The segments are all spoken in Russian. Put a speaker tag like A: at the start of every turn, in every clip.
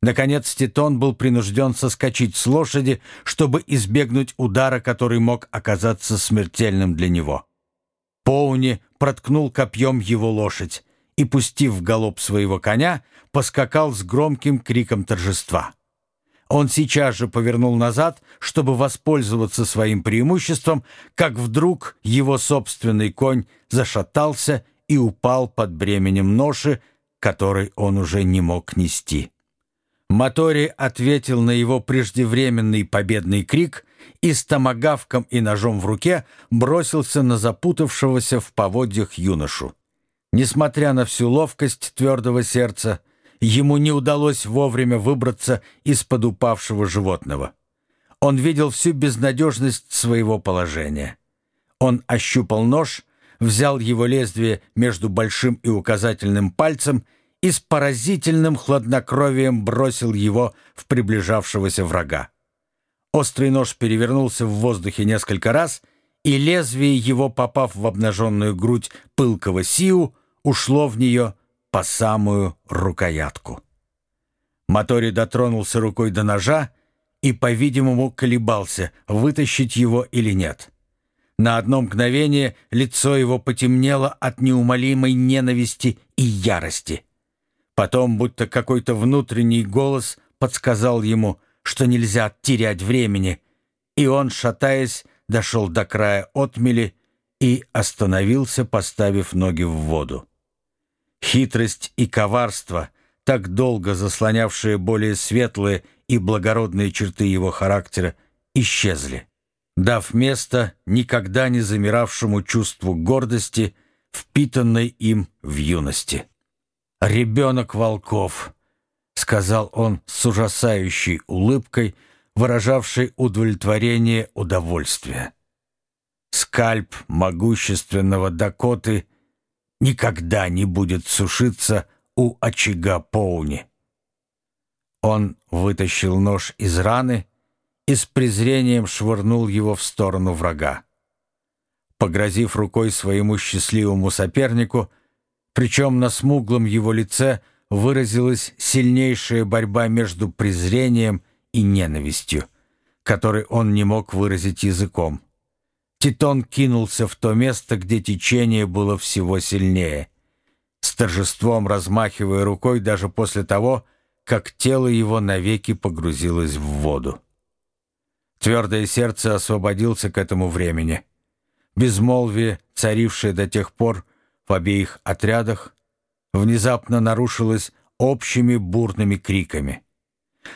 A: Наконец Титон был принужден соскочить с лошади, чтобы избегнуть удара, который мог оказаться смертельным для него. Поуни проткнул копьем его лошадь и, пустив в галоп своего коня, поскакал с громким криком торжества. Он сейчас же повернул назад, чтобы воспользоваться своим преимуществом, как вдруг его собственный конь зашатался и упал под бременем ноши, который он уже не мог нести. Мотори ответил на его преждевременный победный крик и с томагавком и ножом в руке бросился на запутавшегося в поводьях юношу. Несмотря на всю ловкость твердого сердца, ему не удалось вовремя выбраться из-под упавшего животного. Он видел всю безнадежность своего положения. Он ощупал нож, взял его лезвие между большим и указательным пальцем и с поразительным хладнокровием бросил его в приближавшегося врага. Острый нож перевернулся в воздухе несколько раз, и лезвие его, попав в обнаженную грудь пылкого Сиу, ушло в нее по самую рукоятку. Мотори дотронулся рукой до ножа и, по-видимому, колебался, вытащить его или нет. На одно мгновение лицо его потемнело от неумолимой ненависти и ярости. Потом, будто какой-то внутренний голос подсказал ему, что нельзя терять времени, и он, шатаясь, дошел до края отмели и остановился, поставив ноги в воду. Хитрость и коварство, так долго заслонявшие более светлые и благородные черты его характера, исчезли, дав место никогда не замиравшему чувству гордости, впитанной им в юности. «Ребенок волков», — сказал он с ужасающей улыбкой, выражавшей удовлетворение удовольствия. Скальп могущественного Дакоты — никогда не будет сушиться у очага Поуни. Он вытащил нож из раны и с презрением швырнул его в сторону врага. Погрозив рукой своему счастливому сопернику, причем на смуглом его лице выразилась сильнейшая борьба между презрением и ненавистью, которой он не мог выразить языком. Титон кинулся в то место, где течение было всего сильнее, с торжеством размахивая рукой даже после того, как тело его навеки погрузилось в воду. Твердое сердце освободился к этому времени. Безмолвие, царившее до тех пор в обеих отрядах, внезапно нарушилось общими бурными криками.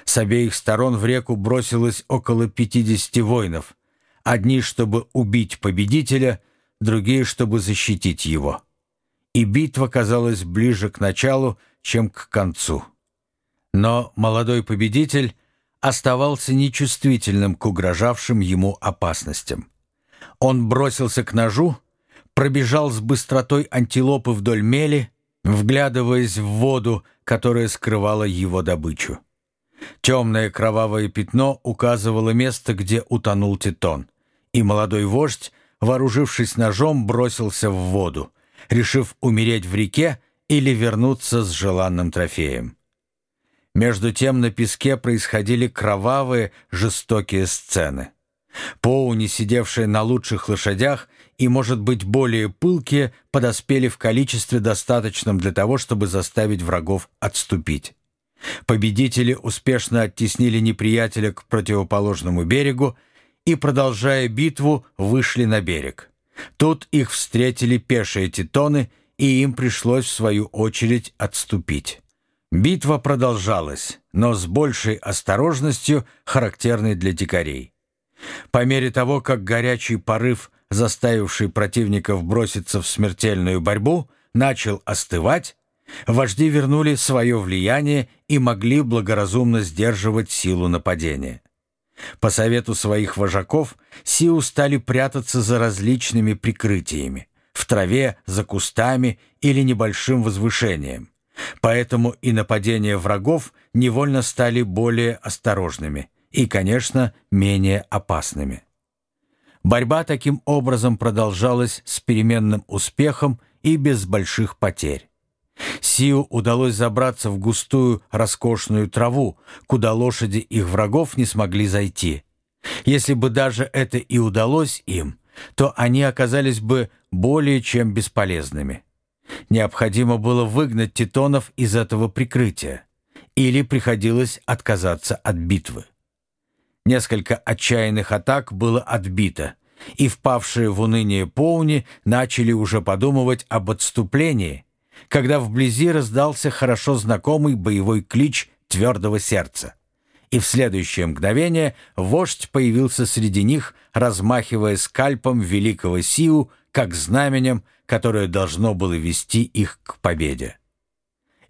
A: С обеих сторон в реку бросилось около пятидесяти воинов — Одни, чтобы убить победителя, другие, чтобы защитить его. И битва казалась ближе к началу, чем к концу. Но молодой победитель оставался нечувствительным к угрожавшим ему опасностям. Он бросился к ножу, пробежал с быстротой антилопы вдоль мели, вглядываясь в воду, которая скрывала его добычу. Темное кровавое пятно указывало место, где утонул Титон и молодой вождь, вооружившись ножом, бросился в воду, решив умереть в реке или вернуться с желанным трофеем. Между тем на песке происходили кровавые, жестокие сцены. Поуни, сидевшие на лучших лошадях и, может быть, более пылкие, подоспели в количестве достаточном для того, чтобы заставить врагов отступить. Победители успешно оттеснили неприятеля к противоположному берегу и, продолжая битву, вышли на берег. Тут их встретили пешие титоны, и им пришлось, в свою очередь, отступить. Битва продолжалась, но с большей осторожностью, характерной для дикарей. По мере того, как горячий порыв, заставивший противников броситься в смертельную борьбу, начал остывать, вожди вернули свое влияние и могли благоразумно сдерживать силу нападения. По совету своих вожаков Сиу стали прятаться за различными прикрытиями, в траве, за кустами или небольшим возвышением. Поэтому и нападения врагов невольно стали более осторожными и, конечно, менее опасными. Борьба таким образом продолжалась с переменным успехом и без больших потерь. Сиу удалось забраться в густую, роскошную траву, куда лошади их врагов не смогли зайти. Если бы даже это и удалось им, то они оказались бы более чем бесполезными. Необходимо было выгнать титонов из этого прикрытия, или приходилось отказаться от битвы. Несколько отчаянных атак было отбито, и впавшие в уныние Поуни начали уже подумывать об отступлении, когда вблизи раздался хорошо знакомый боевой клич твердого сердца. И в следующее мгновение вождь появился среди них, размахивая скальпом великого Сиу, как знаменем, которое должно было вести их к победе.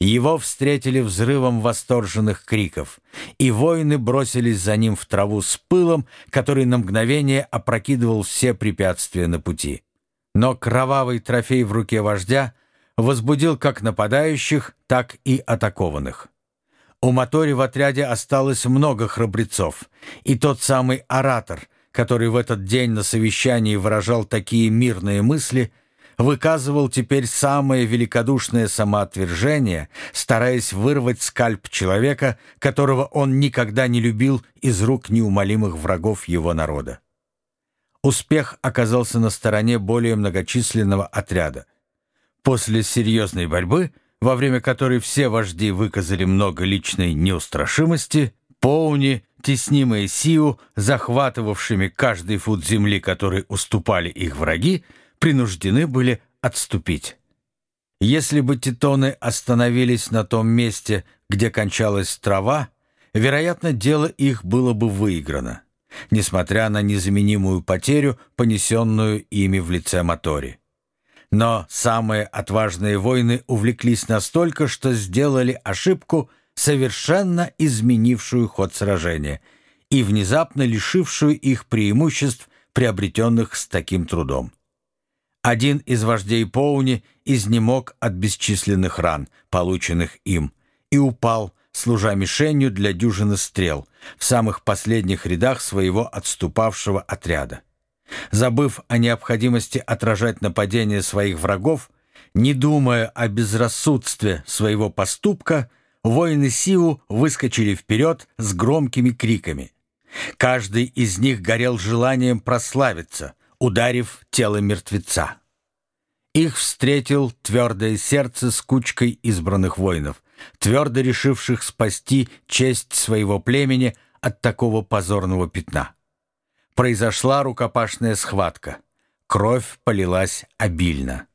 A: Его встретили взрывом восторженных криков, и воины бросились за ним в траву с пылом, который на мгновение опрокидывал все препятствия на пути. Но кровавый трофей в руке вождя возбудил как нападающих, так и атакованных. У Мотори в отряде осталось много храбрецов, и тот самый оратор, который в этот день на совещании выражал такие мирные мысли, выказывал теперь самое великодушное самоотвержение, стараясь вырвать скальп человека, которого он никогда не любил из рук неумолимых врагов его народа. Успех оказался на стороне более многочисленного отряда. После серьезной борьбы, во время которой все вожди выказали много личной неустрашимости, Поуни, теснимые Сиу, захватывавшими каждый фут земли, который уступали их враги, принуждены были отступить. Если бы титоны остановились на том месте, где кончалась трава, вероятно, дело их было бы выиграно, несмотря на незаменимую потерю, понесенную ими в лице Мотори. Но самые отважные воины увлеклись настолько, что сделали ошибку, совершенно изменившую ход сражения и внезапно лишившую их преимуществ, приобретенных с таким трудом. Один из вождей Поуни изнемог от бесчисленных ран, полученных им, и упал, служа мишенью для дюжины стрел в самых последних рядах своего отступавшего отряда. Забыв о необходимости отражать нападение своих врагов, не думая о безрассудстве своего поступка, воины Сиу выскочили вперед с громкими криками. Каждый из них горел желанием прославиться, ударив тело мертвеца. Их встретил твердое сердце с кучкой избранных воинов, твердо решивших спасти честь своего племени от такого позорного пятна. Произошла рукопашная схватка. Кровь полилась обильно.